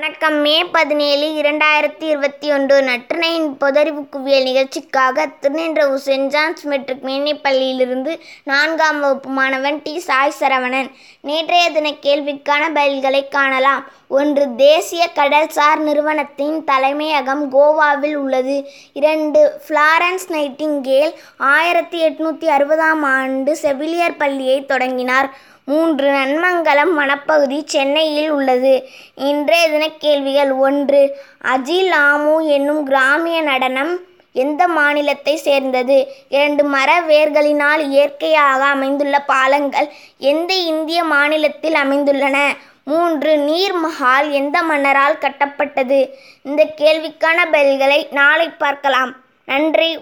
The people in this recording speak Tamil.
வணக்கம். மே பதினேழு இரண்டாயிரத்தி இருபத்தி ஒன்று நற்றினையின் பொதறிவு குவியல் நிகழ்ச்சிக்காக திருநின்றவு சென்ட் ஜான்ஸ் மெட்ரிக் மேனைப்பள்ளியிலிருந்து நான்காம் வகுப்பு மாணவன் டி. சாய் சரவணன். நேற்றைய தின கேள்விக்கான பதில்களை காணலாம். ஒன்று தேசிய கடல்சார் நிறுவனத்தின் தலைமையகம் கோவாவில் உள்ளது. இரண்டு ஃப்ளாரன்ஸ் நைட்டிங்கேல் ஆயிரத்தி எட்நூற்றி அறுபதாம் ஆண்டு செவிலியர் பள்ளியை தொடங்கினார். மூன்று நன்மங்கலம் வனப்பகுதி சென்னையில் உள்ளது. இன்றைய தின கேள்விகள். ஒன்று அஜில் ஆமு என்னும் கிராமிய நடனம் எந்த மாநிலத்தை சேர்ந்தது? இரண்டு மர வேர்களினால் இயற்கையாக அமைந்துள்ள பாலங்கள் எந்த இந்திய மாநிலத்தில் அமைந்துள்ளன? மூன்று நீர் மஹால் எந்த மன்னரால் கட்டப்பட்டது? இந்த கேள்விக்கான பதில்களை நாளை பார்க்கலாம். நன்றி.